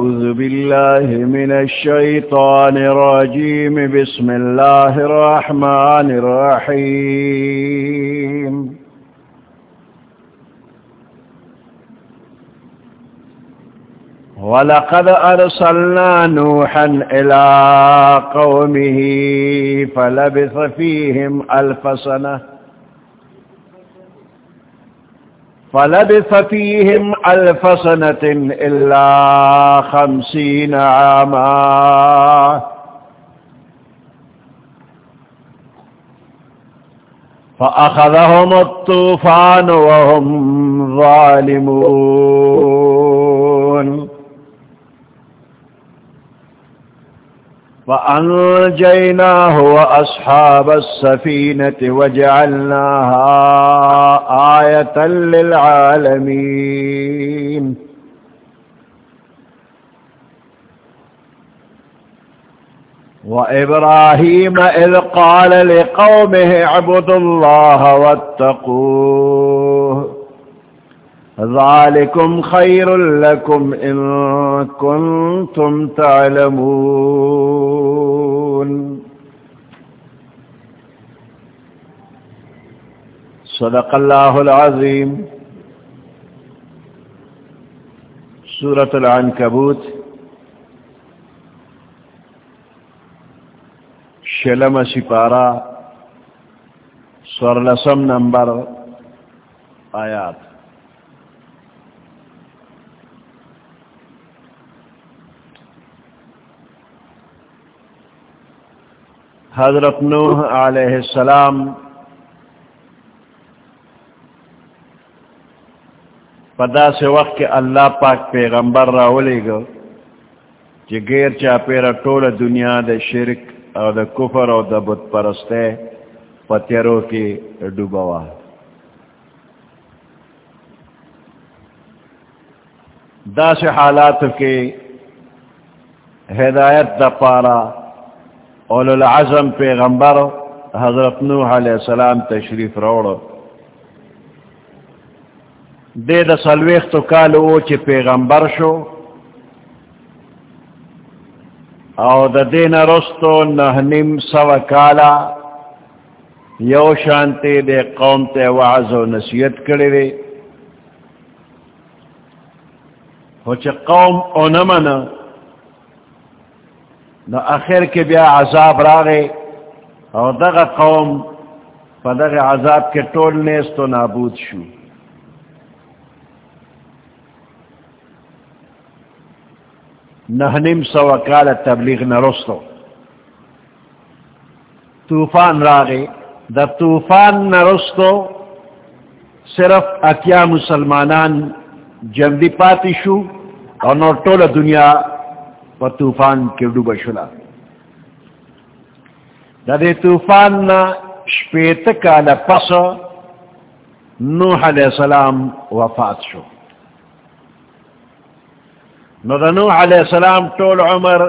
أعوذ بالله من الشيطان الرجيم. بسم الله الرحمن الرحيم. ولقد أرسلنا نوحا إلى قومه فلبث فيهم ألف سنة. فلبث فيهم ألف سنة إلا خمسين عاما. فأخذهم الطوفان وهم ظالمون. فأنجيناه وأصحاب السفينة وجعلناها آية للعالمين وإبراهيم إذ قال لقومه اعبدوا الله واتقوه ذلكم خير لكم إن كنتم تعلمون صدق الله العظيم سورة العنكبوت شلم سپارہ سورلسم نمبر آیات حضرت نوح علیہ السلام پدا سے وقت کے اللہ پاک پیغمبر راولے گا کہ غیر چا پیرا ٹول دنیا دے شرک اور دا کفر اور دا بت پرستے پتیروں کی ڈوبوا دا سے حالات کے ہدایت دا پارا اول العظم پیغمبر حضرت نوح علیہ السلام تشریف روڑ دے دا سلویخ تو کالو چی پیغمبر شو او دا دین رستو نہنم سو کالا یو شانتے دے قوم تے وعظ و نصیت کرے دے ہو چی قوم اونمنا نو اخر کے بیا عذاب راغے اور دغ قوم پدغ عذاب کے ٹول نیس تو نابود شو. نہنم سو کال تبلیغ نرستو طوفان راغے دا طوفان نرستو صرف اتیا مسلمانان جمدی پاتی شو اور نور ٹول دنیا و طوفان کے ڈوب شلا دے طوفان نہ شپیت کا لپس نوح علیہ السلام وفات شو. نو دا نوح علیہ السلام طول عمر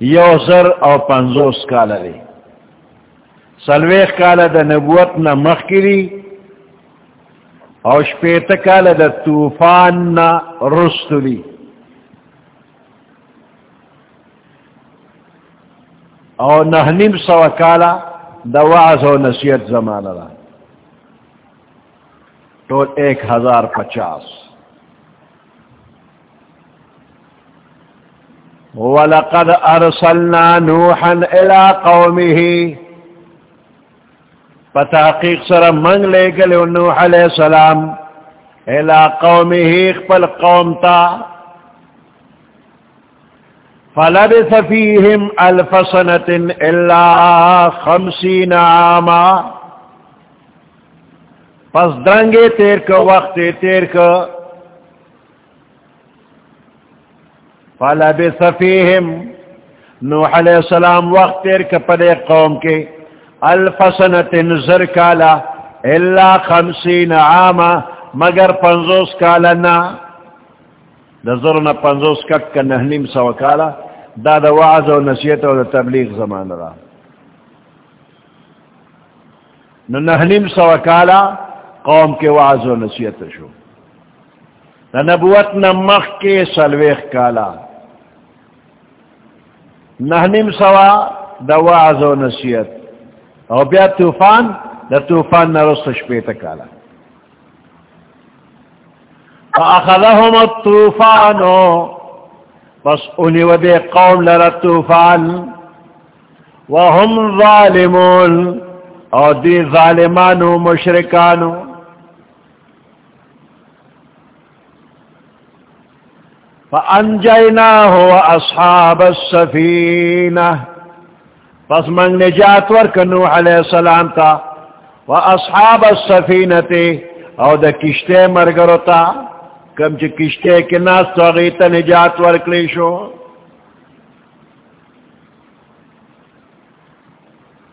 یو زر او پنزوس کالا دی. سلویخ کالا دا نبوت نا مخکری او شپیت کالا دا طوفان نا رستلی او نہنیم سو کالا دا وعظ و نصیت زمانہ را تو ایک ہزار پچاس. وَلَقَدْ أَرْسَلْنَا نُوحًا إِلَىٰ قَوْمِهِ. پتحقیق سر منگ لے گلے نوح علیہ السلام الى قومه اخپل قوم تا. فلبث فيهم ألف سنة إلا خمسين عاما. پس درنگے تیر کو وقت تیر کو فلبث فيهم. نوح علیہ السلام وقت تیر کو قوم کے الف سنة زرکالا الا خمسین عاما، مگر پنزوس کالا نا. نظرنا پنزوس کک کا نہنیم سو کالا. دا دا وعظ و نصیت و دا تبلیغ زمان را. نو نہنیم سو کالا قوم کے وعظ و نصیت شو. نبوت نمخ کے سلویخ کالا. نہنم سوا دا وعظ و نصیت او بیا طوفان دا طوفان نرست شپیتا کالا فاخذهم الطوفانو پس انہی ودے قوم لرا طوفان. وهم ظالمون. او دی ظالمانو مشرکانو. فانجیناہ و اصحاب السفینہ پس من نجات ورک نوح علیہ السلام تا و اصحاب السفینہ او دا کشتے مرگرو تا کم چی کشتے کے ناس تو اغیتا نجات ورک لیشو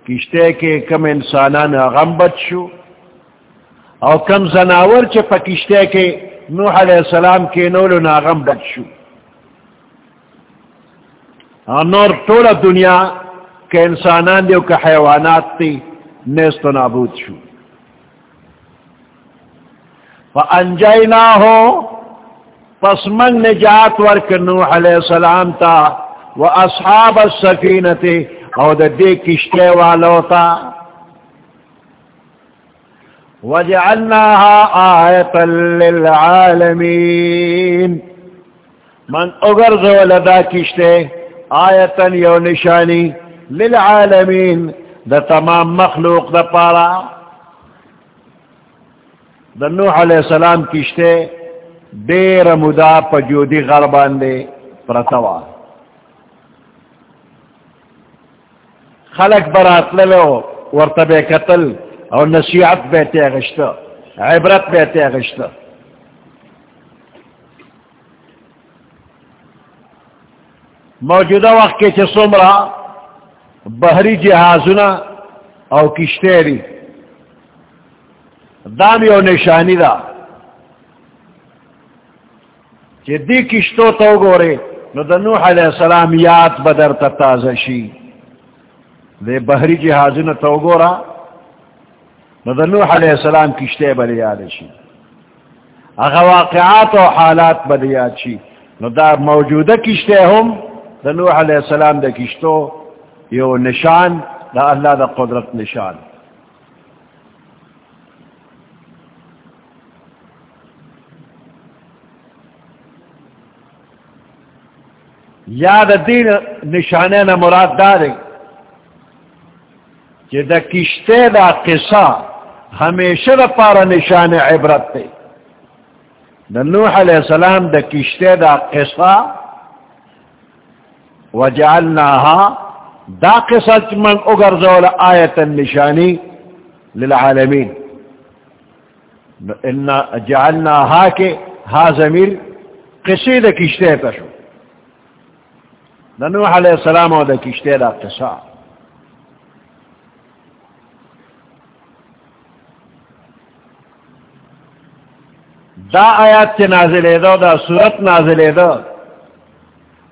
کشتے کے کم انسانان غم بچ شو او کم زناور چی پا کشتے کے نوح علیہ السلام کے نولو ناغم بچ شو. نور طول دنیا کے انسانان دیو کہ حیوانات تی نیست و نابود شو. فانجیناہو پس من نجات ورک نوح علیہ السلام تا و اصحاب السفینتی او دا دے کشتے والو تا وجعلناها آیتا للعالمین من اگرزو لدا کشتے، آیتا یو نشانی للعالمین، دا تمام مخلوق دا پارا. دا نوح علیہ السلام کشتے دیر مدا پجودی غربان دے پرتوا. خلق برات للو ورطب قتل. اور نصیحت بیتے گشتہ عبرت بیتے گشتہ موجودہ وقت کے چسمرا بحری جہازنا او کشتیری۔ دامی او نشانی دا۔ دی کشتو تو گورے، نو دا نوح علیہ السلام یاد بدر تا تازہ دے بحری جہازنا تو گورا۔ نو دا نوح علیہ السلام کشتے بلی یاد شی. اگا واقعات و حالات بلی یاد شی. نو دا موجودہ کشتے ہم، دا نوح علیہ السلام دا کشتو، یو نشان، دا اللہ دا قدرت نشان. یاد دین نشانے نہ مراد دارے کہ دا کشتے دا قصہ ہمیشہ دا پارا نشان عبرت تے دا نوح علیہ السلام دا کشتے دا قصہ وجعلناها دا قصہ من اگر زول آیت النشانی للعالمین۔ ان جعلناها کے ہا زمیر قصی دا کشتے تشو دا نوح علیہ السلام دا کشتے دا قصہ۔ دا آیات چی نازلے دو دا صورت نازلے دو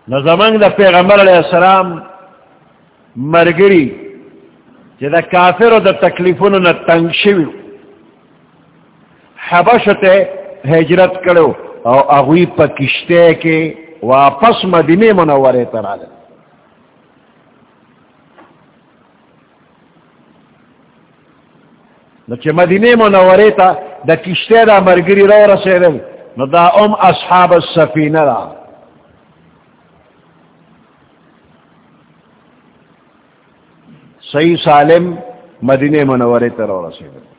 نظمنگ دا پیغمبر علیہ السلام مرگری، چی دا کافر و دا تکلیفون نا تنگ شوی حبشتے حجرت کرو او اغوی پا کشتے کے واپس مدینے منورے ترالے چی مدینے منورے تا دا کشتے دا مرگری رو رسیدل نو دا ام اصحاب السفینہ دا صحیح سالم مدینہ منورے تا رو رسیدل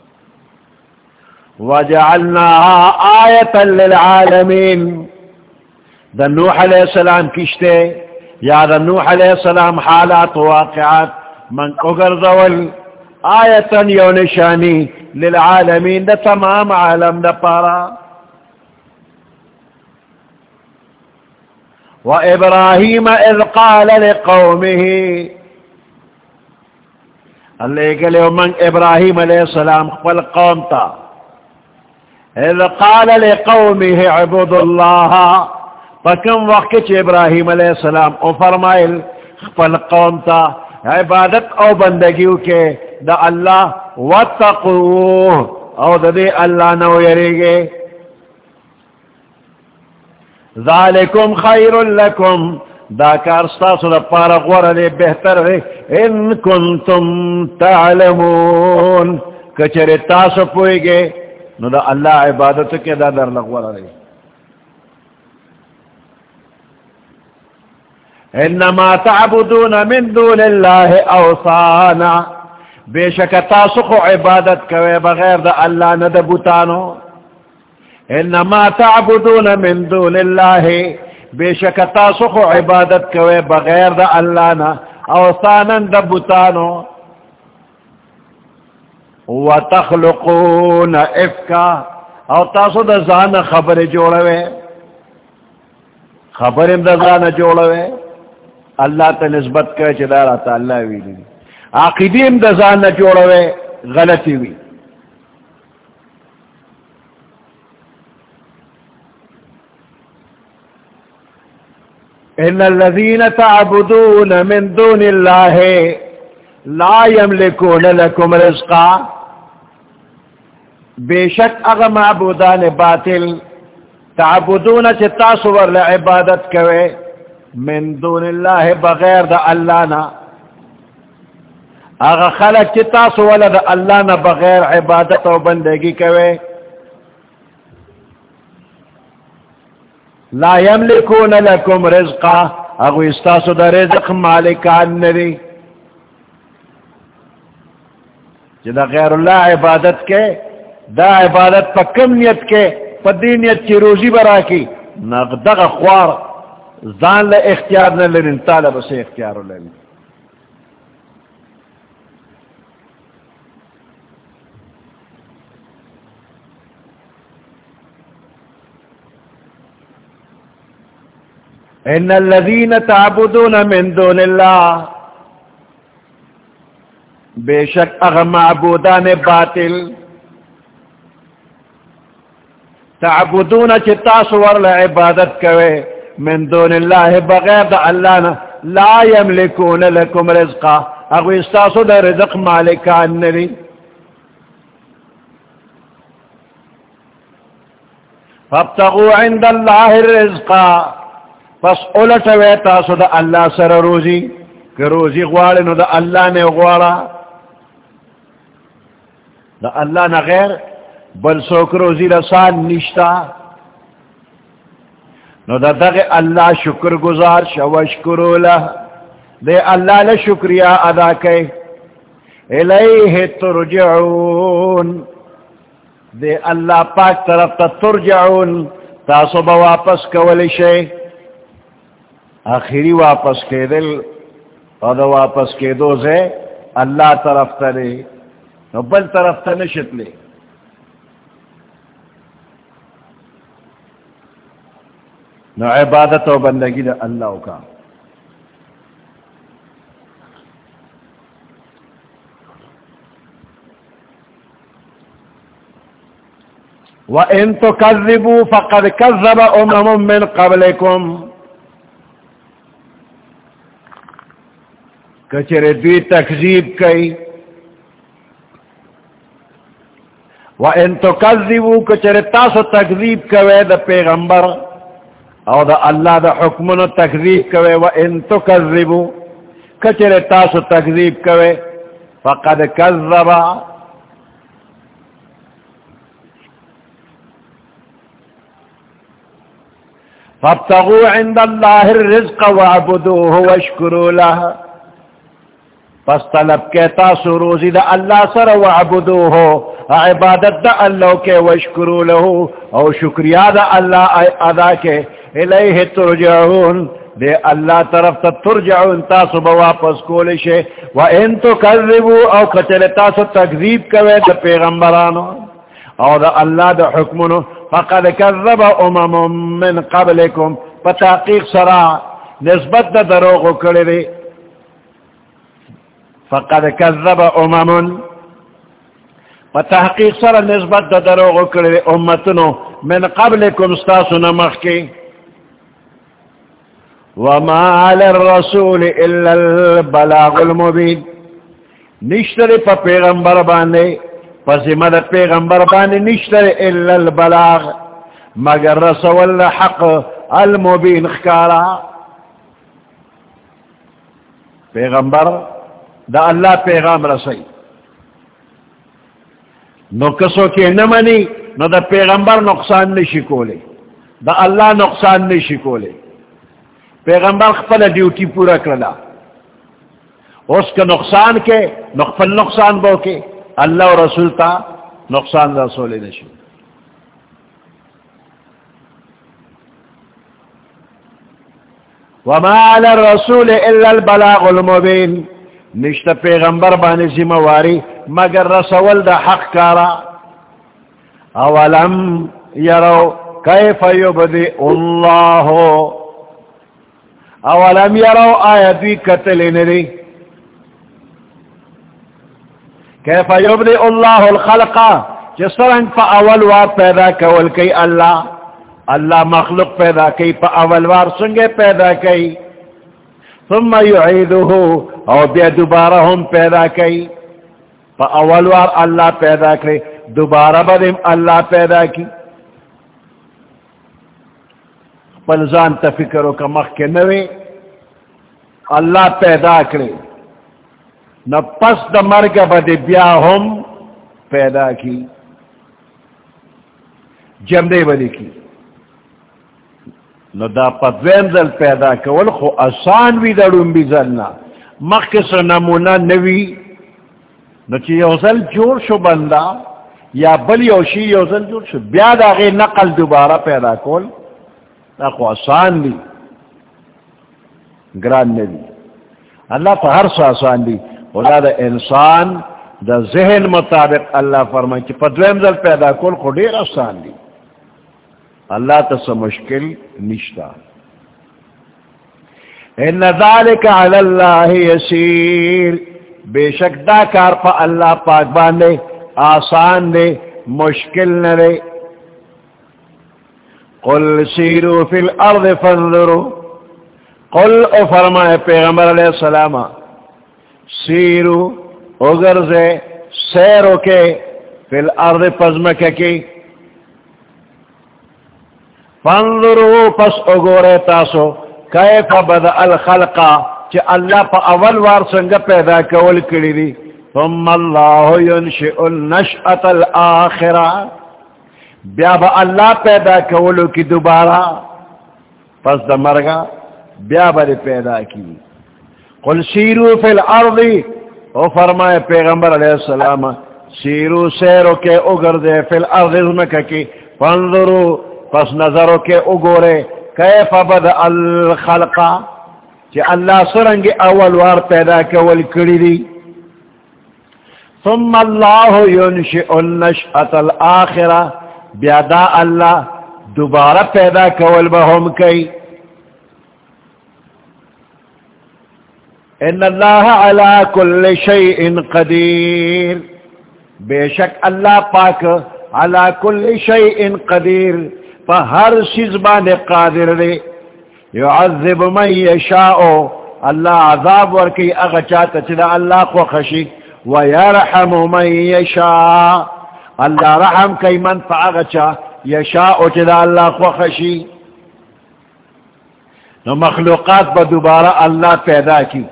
وجعلناها آیتا للعالمین. دا نوح علیہ السلام کشتے یا دا نوح علیہ السلام حالات واقعات من اگر دول آیتن یو نشانی للعالمین دا تمام عالم دا پارا. و ابراہیم اذ قال لقومه، اللہ گلے من ابراہیم علیہ السلام قبل قوم تا. اذ قال لقومه عبد اللہ فکم وقت ابراہیم علیہ السلام او فرمائل قبل قوم تا عبادت او بندگیو کے دا اللہ واتقوه او دا دے اللہ نو یریگے۔ ذالکم خیر لکم۔ دا کار ستاسو دا پارا غور لے بہتر ہے ان کنتم تعلمون۔ کچر تاسو پوئے گے نو دا اللہ عبادت کے دا در لغور لے انما تعبدون من دون اللہ اوثانا. بے شک تاسو کو عبادت کوئے بغیر دا اللہ نہ دبوتانو انما تعبدون من دون اللہ بے شک تاسو کو عبادت کوئے بغیر دا اللہ نہ اوثانا دبوتانو وتخلقون افکا. او تاسو دا زان خبر جوڑوے خبر دا زان جوڑوے اللہ تا نسبت کرے چدارا تا اللہ ویلی عقیدیم دا زان نہ جوڑوے، غلطی ہوئی ان الذين تعبدون من دون الله لا يملكون لكم رزقا. بے شک اغا معبودان باطل تعبدون چتاسور لعبادت کوئے من دون اللہ بغیر دا اللہ نا اگر خلق چتا سوال دا اللہ نا بغیر عبادت و بندگی کوئے لا یملکون لکم رزقا. اگو استاسو دا رزق مالکان ندی جدا غیر اللہ عبادت کے دا عبادت پا کم نیت کے پا دینیت چی روزی برا کی نقدغ خوار زان لے اختیار نہ لرین طالب سے اختیار لرین ان الذين تعبدون من دون الله بے شک اغ معبودان باطل۔ تعبدون چتاس ورل عبادت کوئے۔ من دون اللہ بغیر دا اللہ نا لا یملکون لکم رزقا. اگو استاسو دا رزق مالکان نری فابتغو عند اللہ الرزقا پس اولتوے تاسو دا اللہ سر روزی. کہ روزی غوالنو دا اللہ نے غوالا دا اللہ نا غیر، بل سوک روزی رسان نشتا نو دا دغ اللہ شکر گزار شوشکرو لہ دے اللہ لے شکریہ ادا کے الیہ ترجعون. دے اللہ پاک طرف تا ترجعون. تاسو با واپس کولی شے آخری واپس کے دل اور دا واپس کے دو زے اللہ طرف تا نو بل طرف تا نشت نو عبادت و بندگی دا اللہ کا۔ وَإِن تُكَذِّبُوا فَقَدْ كَذَّبَ أُمَمٌ مِّن قَبْلِكُمْ۔ کچر دوی تکذیب کئی۔ وَإِن تُكَذِّبُوا کچر تاسو تکذیب کوئے دا پیغمبر۔ او دا اللہ دا حکمن تکذیب کوئے، و ان تکذبو کچر تاسو تکذیب کوئے، فقد کذبا فابتغو عند اللہ الرزق وعبدوه واشکرو لها پس طلب کے تاسو روزی دا اللہ سر وعبدوه۔ عبادت دا اللہ کے واشکرو لہو او شکریہ دا اللہ ادا کے الیہ ترجعون دے اللہ طرف تا ترجعون تاسو با واپس کولے شے و ان تو کذبو او کچل تاسو تکذیب کوئے دا پیغمبرانو او دا اللہ دا حکمنو فقد کذب امم من قبلکم فتاقیق سرا نسبت دا دروغو کرے فقد کذب امم فتحقیق سرا نسبت دا دروغو کرے دے امتنو من قبلکم ستاسو نمخ کے وما على الرسول الا البلاغ المبين نشتر پا پیغمبر باندے پا زمد پیغمبر باندے نشتر الا البلاغ. مگر رسول حق المبين خکارا پیغمبر دا اللہ پیغام رسائی نو کسو کے نمانی نو دا پیغمبر نقصان نہیں شکولے دا اللہ نقصان نہیں شکولے پیغمبر خپل ڈیوٹی پورا کرلا اس کا نقصان کے نقفل نقصان بو کے۔ اللہ و رسول تا نقصان رسول نشی۔ وما على الرسول الا البلاغ المبين نشت پیغمبر بانی ذمہ واری۔ مگر رسول دا حق کارا. اولم یرو کیف یبدی اللہ؟ اولم یرو آیا دوی قتل نری کیف یبدی اللہ الخلقا جس رنگ پا اول وار پیدا کول کی اللہ. اللہ مخلوق پیدا کی، پا اول وار سنگے پیدا کی. ثم یعیدہو او بیا دوبارہ ہم پیدا کی. پا اول وار اللہ پیدا کرے، دوبارہ بدم اللہ پیدا کی۔ پلزان تفکرو کا مخ کے نوے، اللہ پیدا کرے۔ نہ پس دا مرگ بد بیا ہم پیدا کی۔ جمدے بدی کی۔ نو دا پدویم ذل پیدا کول، خو آسان وی دڑون بی ذلنا۔ مخص نمونہ نوی۔ نو چی یو ذل جوڑ شو بندہ یا بل یو شی یو ذل جوڑ شو، بیا دا غی نقل دوبارہ پیدا کول دا خو آسان دی. گران نوی اللہ پا ہر سو آسان دی. خدا دا انسان دا ذہن مطابق اللہ فرمائی چی پدویم ذل پیدا کول خو دیر آسان دی. اللہ تس مشکل نشتا ان ذالک علی اللہ یسیر. بے شک دا کار پا اللہ پاک باندے، آسان دے، مشکل نرے قل سیرو فی الارض فانظرو۔ قل او فرمائے پیغمبر علیہ السلام، سیرو اگرزے سیرو کے فی الارض پزمکہ کی۔ فانظروا پس اگورے تاسو، کیف بدا الخلقا چی اللہ پا اول وار سنگ پیدا کول کری دی. ثم اللہ ینشئ النشأت الاخرہ بیا با اللہ پیدا کولو کی دوبارہ. پس دا مرگا بیا با دی پیدا کی. قل سیرو فی الارض. او فرمائے پیغمبر علیہ السلام، سیرو سیرو کے اگر دے فی الارض ازمکہ کی. فانظروا پس نظروں کے اگورے، کیف بد الخلقا چی اللہ سرنگ اول وار پیدا کول کری دی. ثم اللہ ینشئ النشأت الاخرہ بیادا اللہ دوبارہ پیدا کول بہم کئی. ان اللہ علا کل شیء قدیر. بے شک اللہ پاک علا کل شیء قدیر. ہر شزبان قادر دے. یعذب من یشاؤ اللہ عذاب ورکی اغچاتا چلا اللہ کو خشی ویرحم من یشاء اللہ رحم کی من فا اغچا یشاؤ چلا اللہ کو خشی نو مخلوقات با دوبارہ اللہ پیدا کی.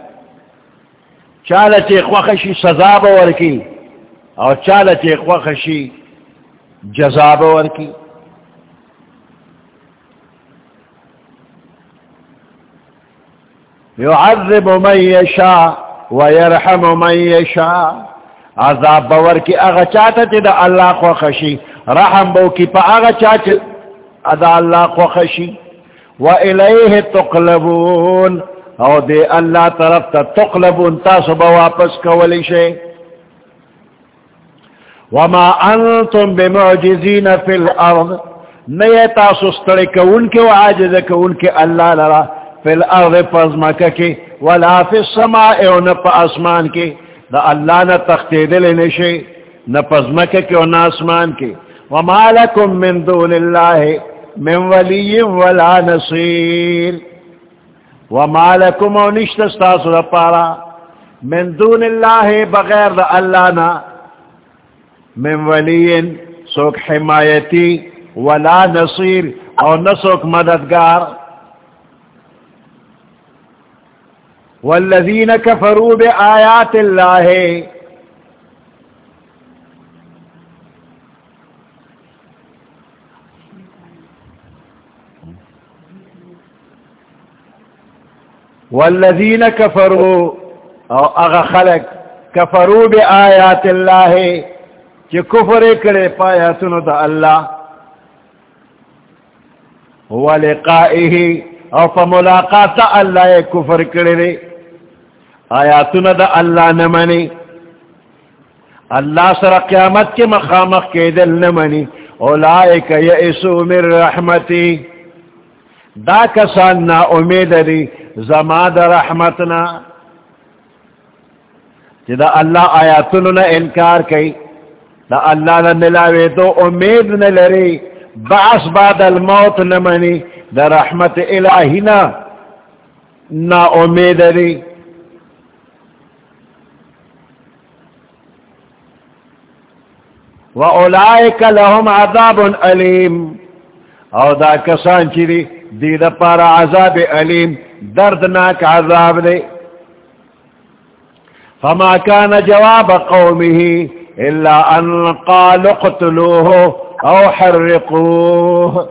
چالا چی خوخشی سزا ورکی، اور چالا چی خوخشی جزا ورکی. يعذب من يشاء ويرحم من يشاء. عذاب بور کی اغا چاہتا چی دا اللہ کو خشی. رحم بو کی پا اغا چاہتا دا اللہ کو خشی. وإلیہ تقلبون. او دے اللہ طرف تا تقلبون تاسو با واپس کولی شے وما انتم بمعجزین فی الارض. نئے تاسو سترکون کے وعاجز کون کے اللہ لرہ فی الارض پزمکہ کی، ولا فی السماء او نپا اسمان کی۔ دا اللہ نا تختیدل نشی نا پزمکہ کی و نا اسمان کی۔ وما لکم من دون اللہ من ولی ولا نصیر۔ وما لکم او نشت استاسو دا پارا۔ من دون اللہ بغیر دا اللہ نا من ولی سوک حمایتی ولا نصیر او نسوک مددگار۔ والذین کفروا بآیات اللہ. والذین کفروا، او اغا خلق، کفروا بآیات اللہ، چی کفر کرے پایاتنو دا اللہ. ولقائه، او پا ملاقات اللہ کفر کرے آیاتنا دا اللہ نمانی. اللہ سر قیامت کے مخامق کے دل نمانی. اولائک یئسو من رحمتی. دا کسان نا امید دی زماد رحمتنا. چی دا اللہ آیاتنا نا انکار کئی. دا اللہ نا ملاوے دو امید نا لری. بعث بعد الموت نمانی. دا رحمت الہینا نا امید دی. وَأُولَئِكَ لَهُمْ عَذَابٌ أَلِيمٌ او دا کسان چیری دی؟ دا پارا عذاب علیم. دردناک عذاب دے فما كان جواب قومه إلا أن قالوا اقتلوه أو حرقوه.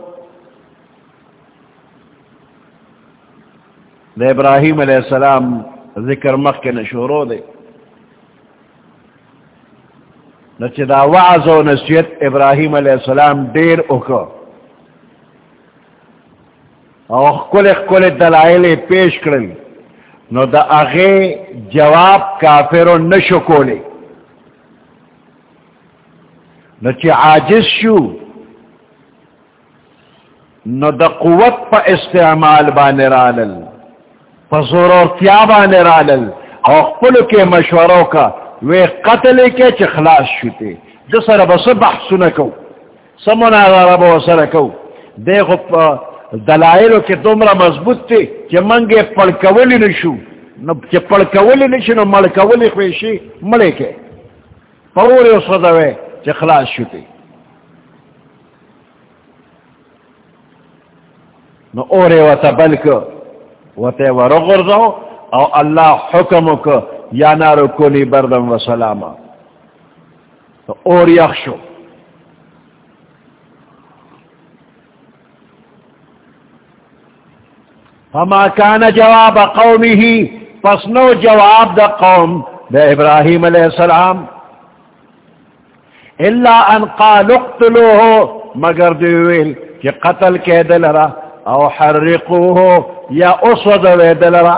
دے ابراہیم علیہ السلام ذکر مخن شروع دے نچ دا وعظ و نصیت ابراہیم علیہ السلام دیر اکو او کل کل دلائل پیش کرل نو دا اغی جواب کافر نشو کولے نو چی عاجز شو، نو دا قوت پا استعمال بانے رالل پا ضرورتیا بانے رالل، او کل کے مشوروں کا وی قتل کے چ خلاص شوتے. جسر بس بحث نکو سمنا غرب وسر کو. دیکھو دلائلو کے دومرا مضبوط تے کہ منگے پڑکولی نشو. نو کہ پڑکولی نشو نو ملکولی خویشی ملے کے. پوری اس وضوے چ خلاص شوتے. نو اورے وطا بلک وطے ورغرزو. او اللہ حکم کو یا نارو کونی بردم و سلاما. تو اور یخشو فما کان جواب قومی ہی پس نو جواب دا قوم دا ابراہیم علیہ السلام. اللہ ان قال اقتلوه، مگر دیویل کہ قتل کے دلرا او حرقوه یا اسود دلرا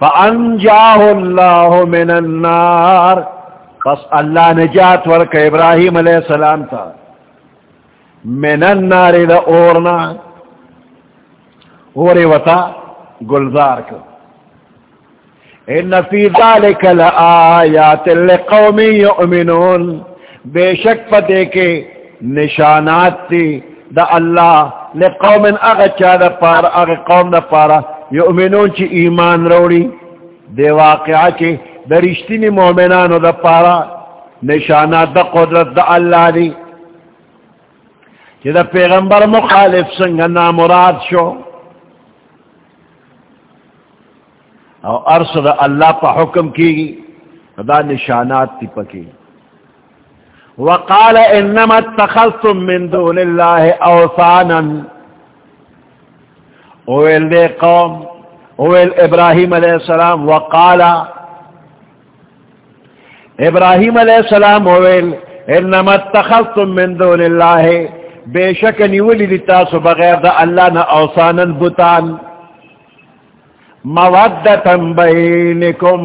فانجاه الله من النار پس اللہ نجات ورک ابراہیم علیہ السلام تا۔ من النار دا اورنا، اوری وطا گلزار کو ان فی ذالک لآیات لقوم یؤمنون۔ بے شک پتے کے نشانات تی دا اللہ لقوم اغچا دا پارا اغ قوم دا پارا۔ یؤمنون چی ایمان روڑی، دے واقعہ چی دا رشتینی مومنانو دا پارا نشانات دا قدرت دا اللہ دی۔ چی دا پیغمبر مخالف سنگا نامراد شو۔ او ارس دا اللہ پا حکم کی گی دا نشانات تی پکی وقال انما اتخذتم من دون اللہ اوثانا۔ اویل دے قوم اویل ابراہیم علیہ السلام وقال، ابراہیم علیہ السلام اویل انما اتخذتم من دون اللہ، بے شک نیولی لتاسو بغیر دا اللہ نا اوسانا بتان مودتا بینکم،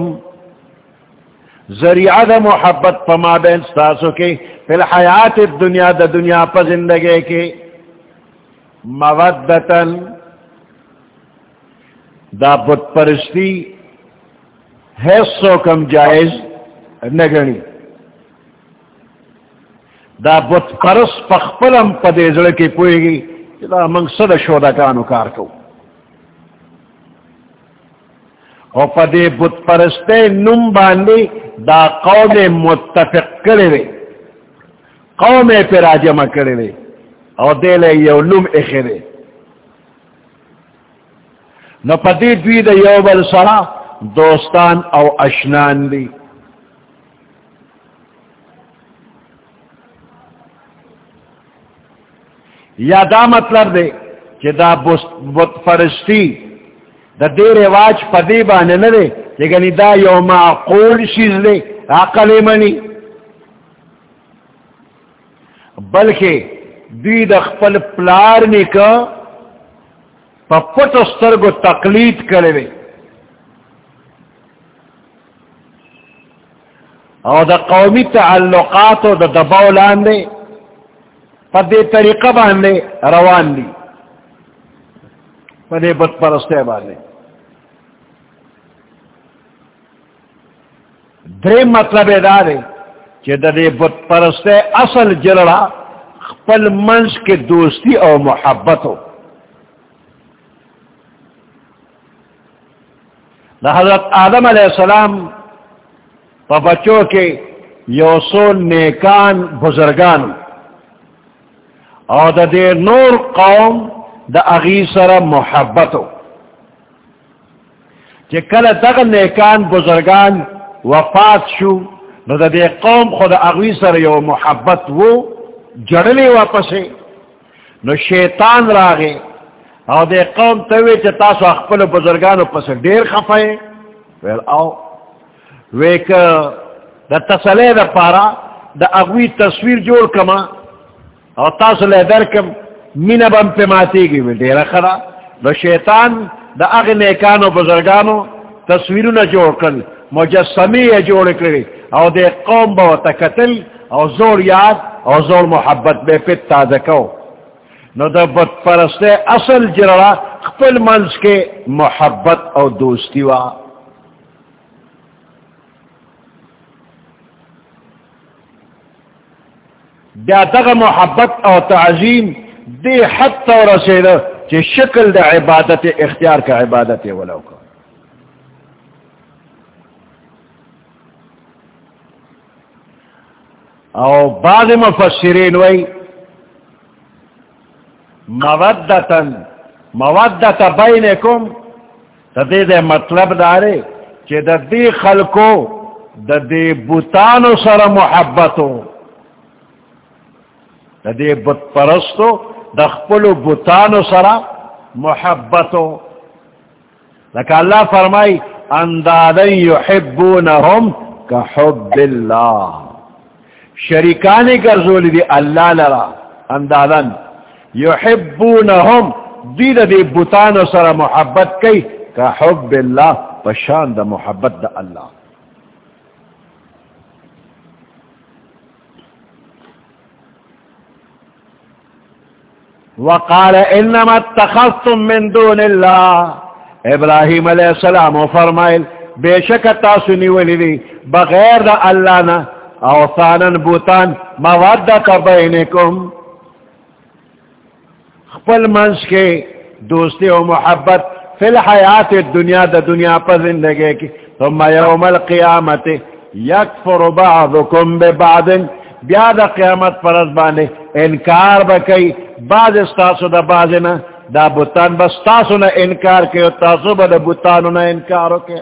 ذریعہ دا محبت پما بین ستاسو کی، فی الحیات الدنیا دا دنیا پا زندگی کی. مودتا بینکم دا بت پرستی ہے سو کم جائز نگنی دا بت پرس پخپلم پدے زڑ کے پوئے گی دا منگ صد شودا کانو کار کو۔ او پدے بت پرستے نم باندی دا قوم متفق کرے رے قوم پہ راجمہ کرے رے او دے لے یو نم اخرے۔ نو پتی دوی دا یو بل سرا دوستان او اشنان دی یا دا مطلب دے کہ دا بت فرستی دا دے رواج پدی بانے ندے کہ گنی دا یو معقول شیز دے عقل منی بلکہ دوی دا خپل پلار نکا پا پت استرگو تقلید کرے وے او دا قومی تعلقات و دا دباولان دے پا دے طریقہ باندے روان دی پا دے بت پرستے باندے درے مطلب دا دے کہ دے بت پرستے اصل جلڑا خپل منز کے دوستی او محبت ہو دا حضرت آدم علیہ السلام پا بچوں کے یوسون نیکان بزرگان. اور دا دے نور قوم دا اغیسر محبت ہو کہ کل دغل نیکان بزرگان وفات شو، نو دا دے قوم خود اغیسر یو محبت وہ جڑلی واپس نو شیطان راگے او دے قوم توی چا تاسو اخپل بزرگانو پس دیر خفائے ویل، او؟ ویک دا تسلے دا پارا دا اغوی تصویر جوڑ کما او تاسو لے در کم مین بم پہ ماتی گی ویل دیر خرا نو شیطان دا اغی نیکانو بزرگانو تصویرو نا جوڑ کن مجسمی جوڑ کری او دے قوم با تکتل او زور یاد، او زور محبت بے پت تازہ کو نو دا بت پرستے اصل جرڑا خپل منز کے محبت او دوستی وا. بیا دغ محبت او تعظیم دے حد تو رسید چی شکل دا عبادت اختیار کا عبادت ولو کا او بعض مفسرین وی مودتن مودت بینکم، تا دے دے مطلب دارے کہ دا دی خلقو دا دی بوتانو سر محبتو. دا دی بت پرستو، دا خپلو بوتانو سر محبتو. لکہ اللہ فرمائی اندادن یحبونہم کا حب اللہ. شریکانی گرزولی دی اللہ لرا اندادن یحبونہم، دید دی بوتان سر محبت کئی، کا حب اللہ پشان دا محبت دا اللہ. وقال انما اتخذتم من دون اللہ. ابراہیم علیہ السلام فرمائل، بے شک تاسنی ولی دی، بغیر دا اللہ نا، اوثانا بوتان مودت بینکم خپل منس کے دوستی و محبت فی الحیات دنیا دا دنیا پر زندگی کی۔ ثم یوم القیامت یکفر بعضکم ببعض۔ بیا دا قیامت پر ازبانے انکار بکی۔ بعض استاسو دا بعضنا دا بوتان بستاسو نا انکار کے تاسو با دا بوتانو نا انکارو کے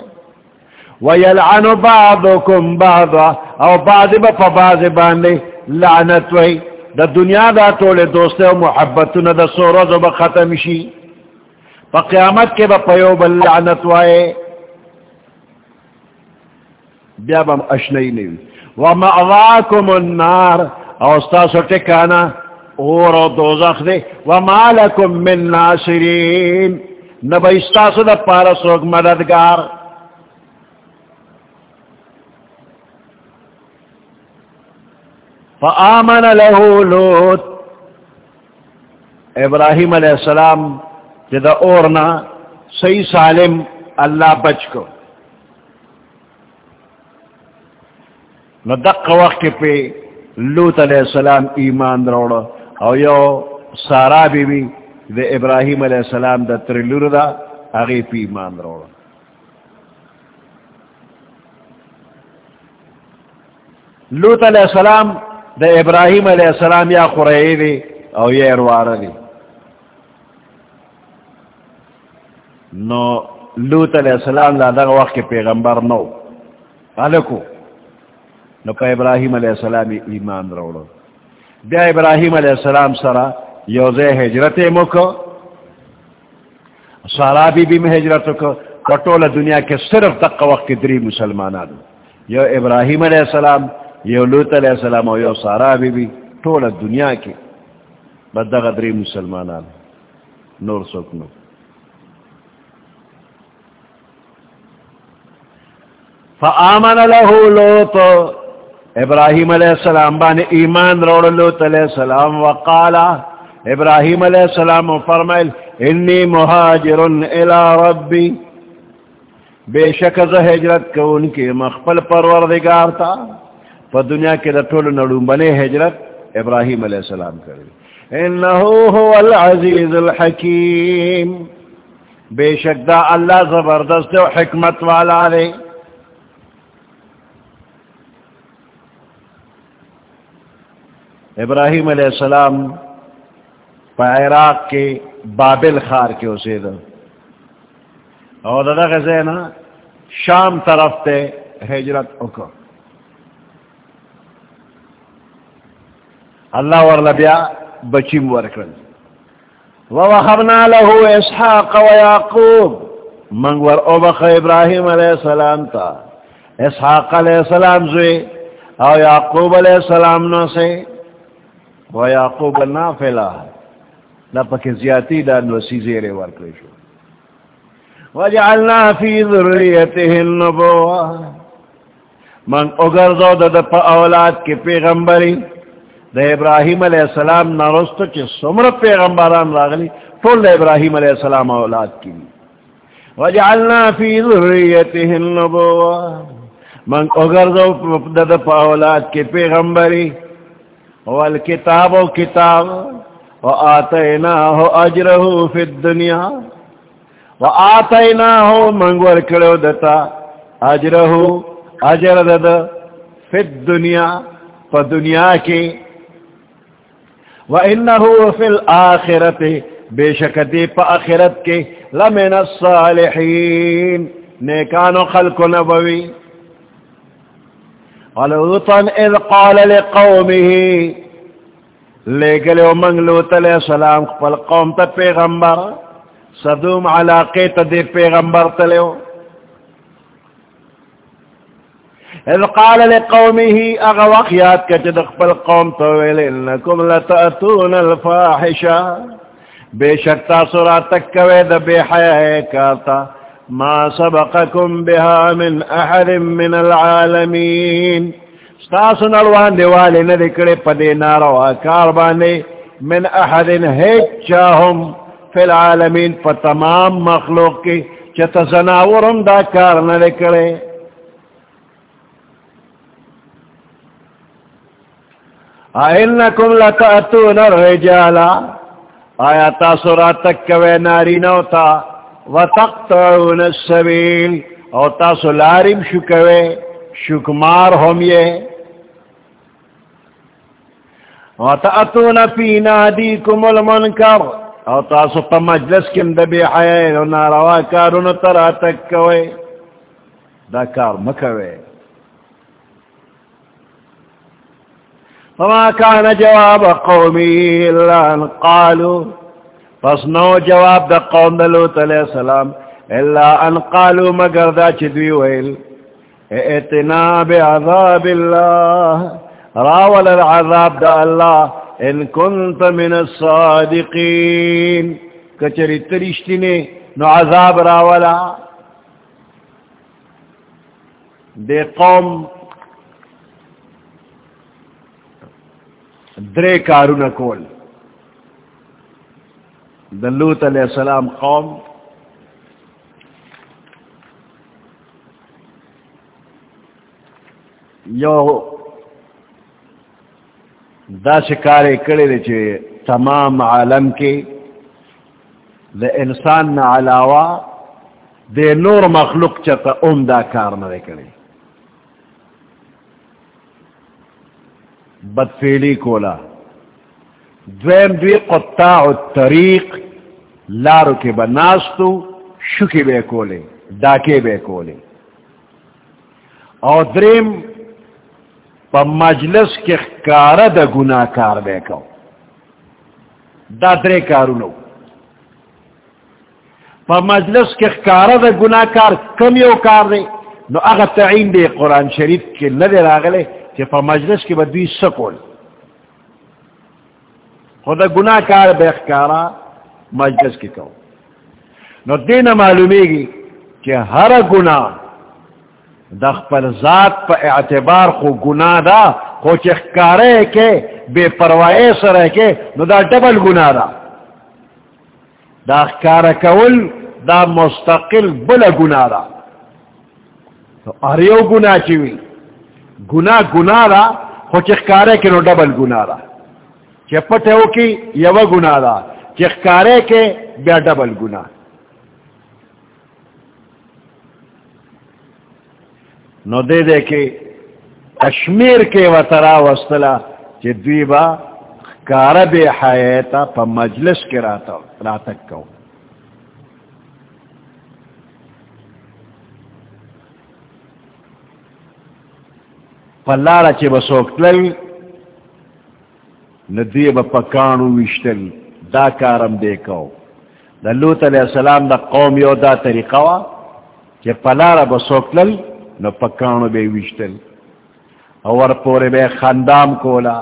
ویلعن بعضکم بعضا۔ او بعض با پا بعض باندے لعنت وی۔ دا دنیا دا تولے دوستے و محبتو دا سو روزو با ختم شی پا قیامت کے با پیو بلعنت وائے بیا با اشنئی نیوی ومعواکم النار. او استاسو ٹکانا اور او دوزخ دے وما لکم من ناصرین. نبا استاسو دا پارا سوک مددگار. فآمن له لوت ابراہیم علیہ السلام جدا اورنا صحیح سالم اللہ بچ کو. نو دق وقت پہ لوت علیہ السلام ایمان روڑا. او یو سارا بی بی دے ابراہیم علیہ السلام دا ترلور دا اگی پی ایمان روڑا. لوت علیہ السلام دا ابراہیم علیہ السلام یا قرآئی دی او یا اروار دی. نو لوت علیہ السلام لا دا وقت کے پیغمبر نو علکو نو پا ابراہیم علیہ السلام ایمان روڑو بیا ابراہیم علیہ السلام سرا یوزے حجرت مکو سارا بی بی میں حجرت کو کٹول دنیا کے صرف تک وقت کی دری مسلمان یو ابراہیم علیہ السلام یو لوت علیہ السلام و یو سارا بی بی ٹول دنیا کے بدغ دری مسلمان نور سکنو فآمن له لوت ابراہیم علیہ السلام بان ایمان روڑ لوت علیہ السلام وقالا ابراہیم علیہ السلام فرمائل انی مہاجر الى ربی. بے شک ز ہجرت کو ان کے مخفل پروردگار تھا پر دنیا کے رٹول نڑوم بنے ہجرت ابراہیم علیہ السلام کرے۔ انہو هو العزیز الحکیم۔ بے شک دا اللہ زبردست و حکمت والا رہے ابراہیم علیہ السلام عراق کے بابل خار کے اسے دو اور دادا غزے نا شام طرف تے ہجرت اکو اللہ ورلبیا بچی مورکن ووہبنا لہو اسحاق و یعقوب منگور اوبخ ابراہیم علیہ السلام تا اسحاق علیہ السلام زوی او یعقوب علیہ السلام نو سے و یعقوب نافلہ دا پکی زیادی دا نوسی زیر ورکلی شو. وجعلنا فی ذریته النبوہ من اگرزو دا دا پا اولاد کی پیغمبری دا ابراہیم علیہ السلام نرستو چی سمر پیغمبران راغلی طول دا ابراہیم علیہ السلام اولاد کی وجعلنا فی ذریته النبوہ من اگرزو دا دا پا اولاد کی پیغمبری والکتاب و کتاب. وآتیناہو اجرہو فی الدنیا. و وآتیناہو منگور کرو دتا اجرہو اجر دد فی الدنیا. پا دنیا کی وإنہو فی الآخرت بے شک دی پا آخرت کی لمن الصالحین نیکانو خلق نبوی. ولوطا اذ قال لقومه، لے گلے منگلوت علیہ السلام قبل قوم تا پیغمبر، صدوم علاقے تا دے پیغمبر تلیو اذ قال لقومه، اغا وقیات کچھ دقبل قوم تویل انکم لتأتون الفاحشا بے شک تاثرات سراتک کوئے دا بے حیاء کارتا. ما سبقكم بها من احد من العالمين ستاسن الوان دیوالی ندکڑے پدے ناروا کاربانے من احد ہیچاہم فی العالمین پا تمام مخلوق کی. چتا زناورم دا کار ندکڑے آئنکم لتأتون الرجالا آیا تاسو تاثرات تکوے ناری نوتا. وتقطعون السبيل. او تاسو لارم شکوے شکمار ہم یہ. وتأتون في ناديكم المنكر او تاسو پا مجلس کم دبی حیین و ناروا کارون ترا تکوے دا کار مکوے فما كان جواب قومي إلا أن قالوا. پس نو جواب دا قوم دلوت علیہ السلام. اللہ ان قالو مگر دا چدوی ویل. اتنا بعذاب اللہ راول العذاب دا اللہ ان کنت من الصادقین کچری ترشتی نو عذاب راولا. دے قوم درے کارو نکول دلوت علیہ السلام قوم یو دا شکارے کڑے دے چھے تمام عالم کے دے انسان نا علاوہ دے نور مخلوق چتا ام دا کار نہ دے کڑے۔ بدفیلی کولا۔ دویم دوی قطاع الطریق، لارو کے بناستو شکی بے کولے ڈاکے بے کولے اور دریم پا مجلس کے کار دا گناہ کار بے کو دا درے کارو نو پا مجلس کے کار دا گناہ کار کم یو کار دے نو اگا تعین دے قرآن شریف کے ندے راگلے کہ پا مجلس کے بدوی سکول. خدا گناہ کار بے مجلس کی کو نو دین معلومی گی کہ ہر گناہ دخ پر ذات پا اعتبار خو گناہ دا، خو چخکارے کے، بے پروائے سرے کے، نو دا ڈبل گناہ دا. دا اخکار کول دا مستقل بل گناہ دا. تو اریو گناہ چیوی گناہ گناہ دا خو چخکارے کے نو ڈبل گناہ دا چپٹے ہو کی یو گناہ دا چخکارے کے بیا ڈبل گناہ۔ نو دے دے کے کشمیر کے وطرا وسطلا دویبا کارب حیاتا پا مجلس کے راتا راتک کو پلارا چی بسوکتلل ندویبا پکانو وشتل دا کارم دے کو دا لوت علیہ السلام دا قوم یو دا طریقہ وا کہ پلارا بسوکتلل نو پکانو بے وشتل اور پورے بے خاندام کولا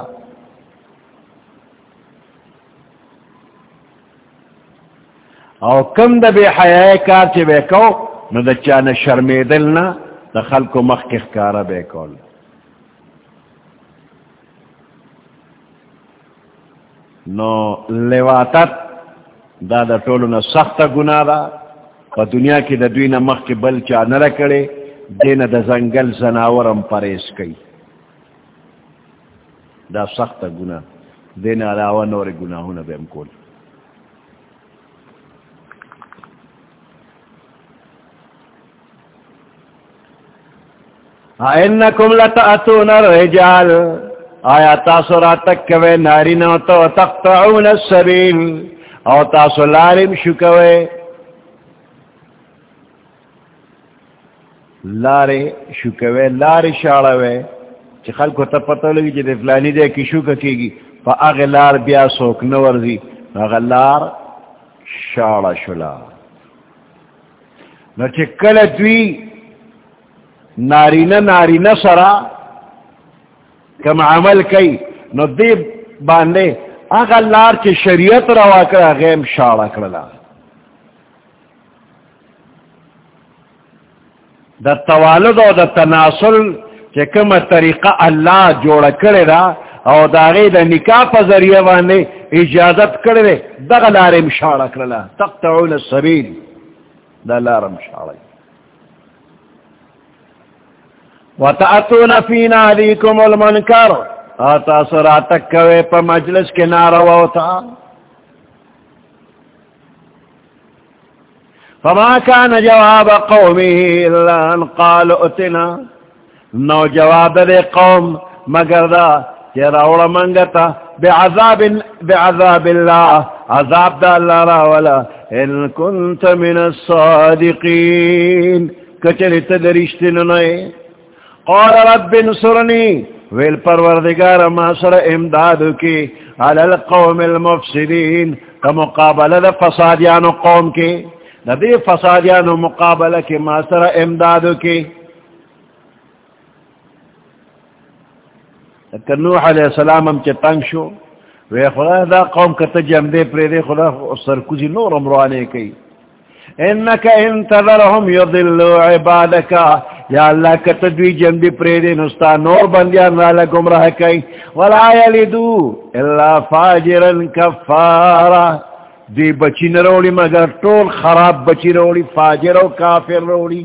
او کم دا بے حیاء کار چے بے کو نو دا چانا شرمی دلنا دا خلکو مخکخ کارا بے کول نو لیواتت دا دا طولو نا سخت گناہ دا و دنیا کی دا دوی نا مخ کی بل چا نرکڑے دین دا زنگل زناورم پریس کئی دا سخت گناہ دین علاوہ نور گناہونا بیم کول. اینکم لتأتون الرجال. آیا تاسو را تکوے نارینو تو تقطعون السبیل. او تاسو لارم شکوے لارے شکوے لارے شاڑوے چی خلکو تا پتہ لگی چی فلانی دے کی شکا کی گی فا اغی لار بیا سوک نورزی اغی لار شاڑا شلا نو چی کل دوی نارینہ نارینہ سرا کم عمل کئی، نو دی باندے اغی لار چی شریعت روا کر غیم شاڑا کرلا۔ دا توالد او دا تناسل کہ کم طریقہ اللہ جوڑا کرے دا، او دا غی دا نکاح پا ذریعہ وانے اجازت کرے دا غلارم شاڑا کرلا۔ تقتعون السبیل، دا لارم شاڑا وتأتون فی نادیکم المنکر آتا سراتک کوئے پا مجلس کے نارواتا فما كان جواب قومه إلا أن قالوا أتنا نو جواب دے قوم، مگر دا چرا منگتا، بعذاب بعذاب الله عذاب دا اللہ راولا. ان كنت من الصادقين کچلی تدرشتن نئے قال رب انصرنی، ویل پروردگار ما سر امدادو کی، علی القوم المفسدین کمقابل دا فسادیان قوم کی۔ ندی فسادیانو مقابلہ کی ماسر امدادو کی۔ نوح علیہ السلام ہم چے تنگ شو، وی خدا دا قوم کتا جمدے پر دے، خدا سرکوزی نور امروانے کی۔ انکا انتظرهم یضلو عبادکا یا اللہ کتا دوی جمدے پر دے نستا، نور بندیان رالا گمراہ کی ولا یلدو الا فاجرا کفارا۔ دی بچی نروڑی مگر ٹول خراب بچی روڑی، فاجر و کافر روڑی۔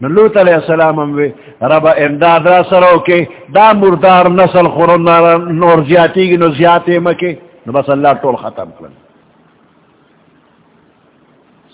نلوت علیہ السلام ہموے رب امداد را سرو کے، دا مردار نسل خورن نور زیادی گی، نو زیادی مکے۔ نو بس اللہ ٹول ختم کرن۔